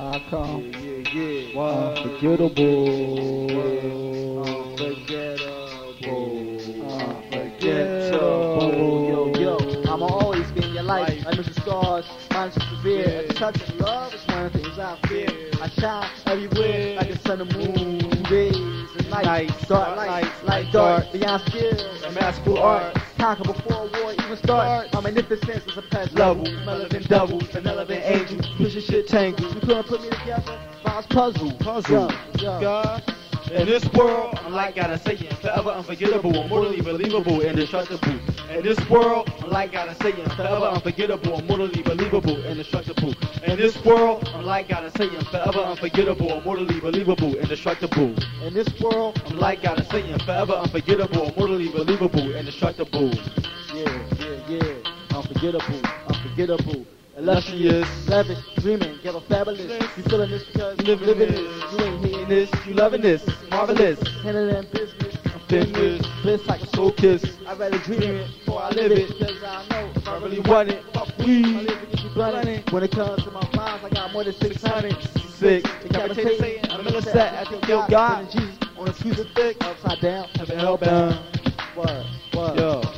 I come? Yeah, yeah, yeah. Unforgettable. Unforgettable. Unforgettable. Yo, yo, I'ma always be in your life. Life. Like Mr. Stars, mine is severe. At the touch of love is one of the things I fear. I shine everywhere like the sun and moon. Days and nights, Nights, dark nights, light dark. beyond skill. And magical art. Conquer before war even starts. My magnificence is a past Level, relevant double, irrelevant angel. Pushing shit tangle. You couldn't put me together. I was puzzled. Puzzle. Yo, yo. God. In this world, I'm like God is saying, forever unforgettable, immortally believable, indestructible. In this world, I'm like God is saying, forever unforgettable, immortally believable, indestructible. In this world, I'm like God is saying, forever unforgettable, immortally believable, indestructible. In this world, I'm like God is saying, forever unforgettable, immortally believable, indestructible. yeah, yeah, yeah. Unforgettable, unforgettable. Illustrious. lavish, dreaming, get a fabulous. You feeling this because You live living this, You ain't in hearing this, you loving this, marvelous. Handling business, I'm Business. bliss like a Soul kiss, I'd rather dream it before I live it. Cause I know if I really want it, fuck we we. My live get you blunted. When it comes to my rhymes, I got more than 600. Six, Decapitated, decapitated, I'm I'm in the set, I I can kill God. Jesus on a crucifix, upside down, Heaven hellbound. Word, word. Yo.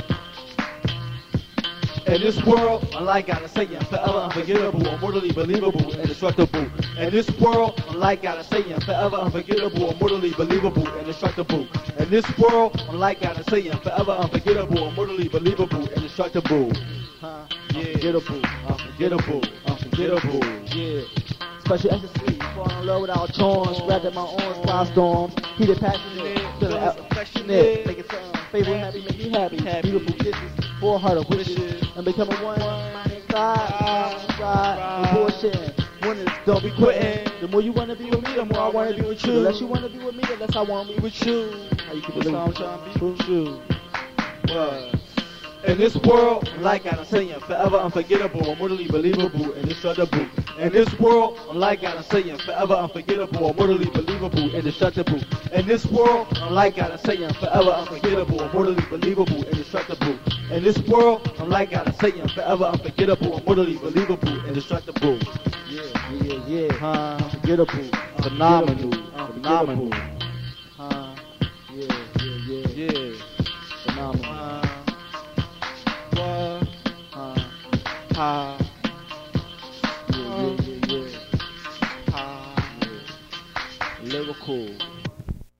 In this world, I'm like God is saying, forever unforgettable, immortally believable, indestructible. In this world, I'm like God is saying, forever unforgettable, immortally believable, indestructible. In this world, I'm like God is saying, forever unforgettable, immortally believable, indestructible. Huh? Yeah. Unforgettable, Unforgettable, unforgettable. Yeah. Special ecstasy, fall in love without charms, wrapped in my own sky storm. Heated passionate, feeling affectionate, make it something favorite happy, make me happy. Happy. Beautiful kisses, four heart of wishes, and becoming one. Inside, outside, no bullshit. Winners don't be quitting. The more you wanna be with me, the more I wanna be with you. The less you wanna be with me, the less I wanna be with you. How you keep it I'm trying to be with you. Word. In this world, I'm like God is saying, forever unforgettable, immortally believable, indestructible. In this world, I'm like God is saying, forever unforgettable, immortally believable, indestructible. In this world, I'm like God is saying, forever unforgettable, immortally believable, indestructible. In this world, I'm like God is saying, forever unforgettable, immortally believable, indestructible. Yeah, yeah, yeah. Huh? Unforgettable, Phenomenal, phenomenal. Huh? Yeah, yeah, yeah. Yeah. Phenomenal. Ha. Yeah, yeah, yeah, yeah. Ha.